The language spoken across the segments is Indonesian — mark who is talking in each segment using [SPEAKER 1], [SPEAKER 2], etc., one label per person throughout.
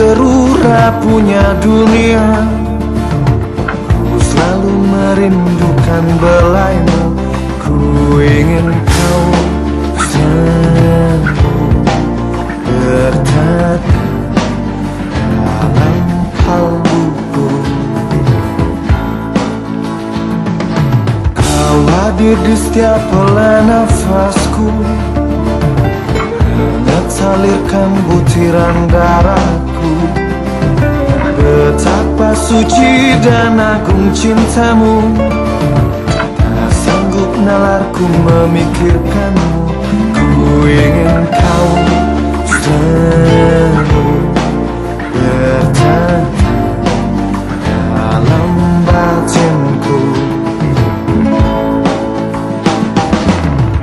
[SPEAKER 1] kerura punya dunia. Ku selalu merindukan belaimu Ku ingin kau bertata dalam kalbuku. Kau hadir di setiap helai nafasku. Hangat salirkan butiran darahku Betapa suci dan agung cintamu. Tak sanggup nalarku memikirkanmu. Ku ingin kau selalu bertahan dalam batinku.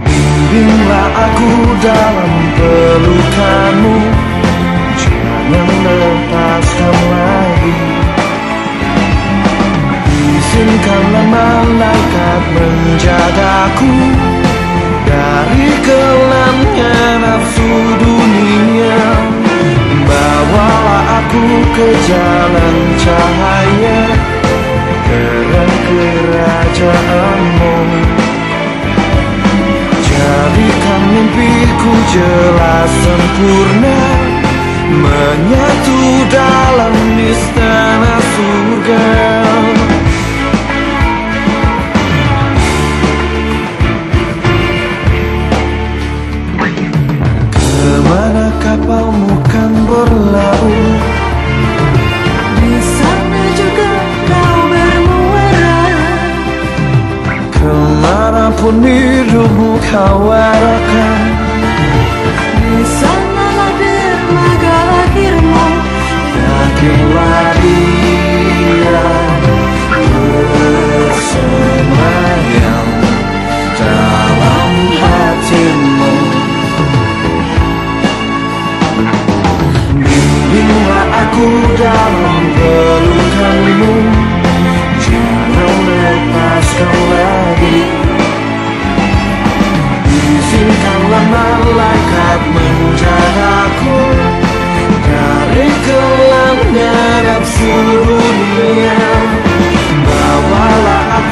[SPEAKER 1] Bimbinglah aku dalam pelukanmu Jangan lepaskan lagi Izinkanlah malaikat menjagaku Dari kelamnya nafsu dunia. Bawalah aku ke jalan cahaya kapalmu kan berlabuh
[SPEAKER 2] Di sana juga kau bermuara.
[SPEAKER 1] Ke mana pun hidupmu kau arahkan.
[SPEAKER 2] Di sanalah dermaga lahirmu
[SPEAKER 1] Yakinlah dia bersemayam